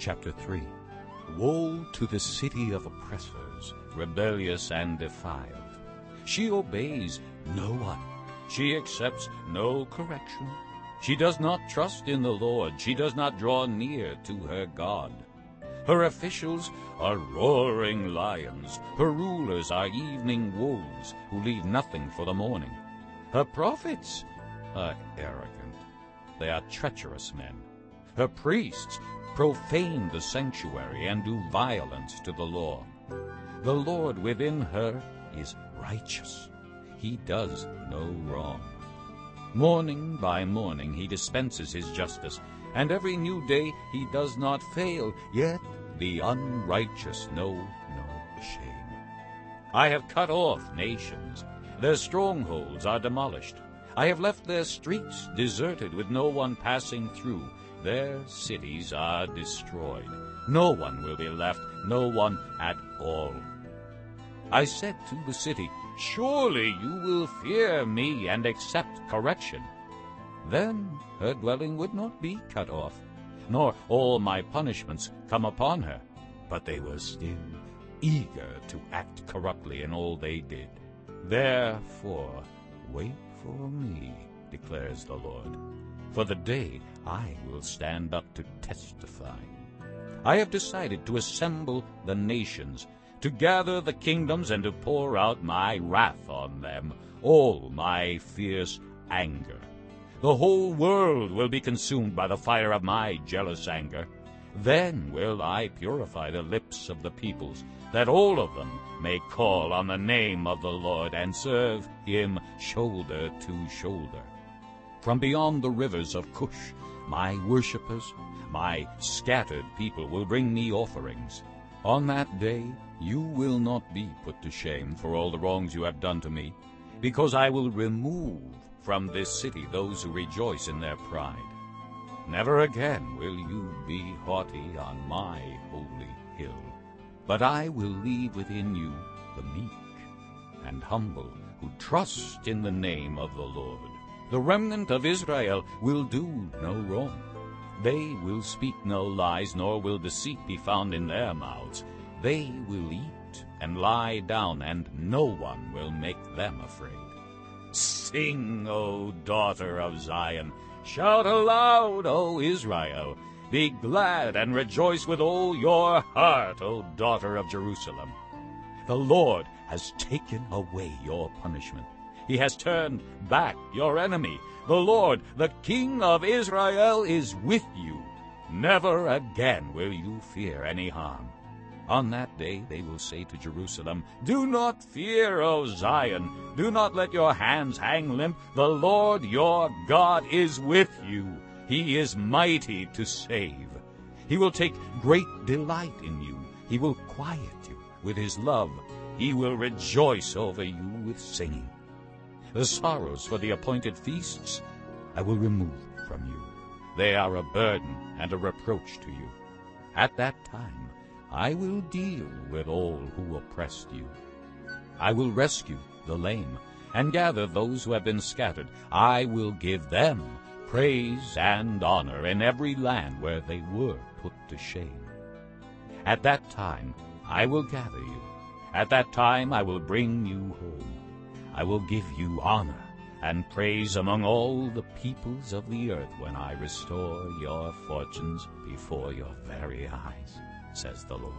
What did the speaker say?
Chapter 3 Woe to the city of oppressors, rebellious and defiled. She obeys no one. She accepts no correction. She does not trust in the Lord. She does not draw near to her God. Her officials are roaring lions. Her rulers are evening wolves who leave nothing for the morning. Her prophets are arrogant. They are treacherous men. Her priests profane the sanctuary and do violence to the law. The Lord within her is righteous. He does no wrong. Morning by morning he dispenses his justice, and every new day he does not fail, yet the unrighteous know no shame. I have cut off nations. Their strongholds are demolished. I have left their streets deserted with no one passing through. Their cities are destroyed. No one will be left, no one at all. I said to the city, Surely you will fear me and accept correction. Then her dwelling would not be cut off, nor all my punishments come upon her. But they were still eager to act corruptly in all they did. Therefore wait for me, declares the Lord for the day I will stand up to testify. I have decided to assemble the nations, to gather the kingdoms, and to pour out my wrath on them, all my fierce anger. The whole world will be consumed by the fire of my jealous anger. Then will I purify the lips of the peoples, that all of them may call on the name of the Lord and serve him shoulder to shoulder. From beyond the rivers of Cush, my worshippers, my scattered people will bring me offerings. On that day you will not be put to shame for all the wrongs you have done to me, because I will remove from this city those who rejoice in their pride. Never again will you be haughty on my holy hill, but I will leave within you the meek and humble who trust in the name of the Lord. The remnant of Israel will do no wrong. They will speak no lies, nor will deceit be found in their mouths. They will eat and lie down, and no one will make them afraid. Sing, O daughter of Zion! Shout aloud, O Israel! Be glad and rejoice with all your heart, O daughter of Jerusalem! The Lord has taken away your punishment. He has turned back your enemy. The Lord, the King of Israel, is with you. Never again will you fear any harm. On that day they will say to Jerusalem, Do not fear, O Zion. Do not let your hands hang limp. The Lord your God is with you. He is mighty to save. He will take great delight in you. He will quiet you with his love. He will rejoice over you with singing. The sorrows for the appointed feasts I will remove from you. They are a burden and a reproach to you. At that time I will deal with all who oppressed you. I will rescue the lame and gather those who have been scattered. I will give them praise and honor in every land where they were put to shame. At that time I will gather you. At that time I will bring you home. I will give you honor and praise among all the peoples of the earth when I restore your fortunes before your very eyes, says the Lord.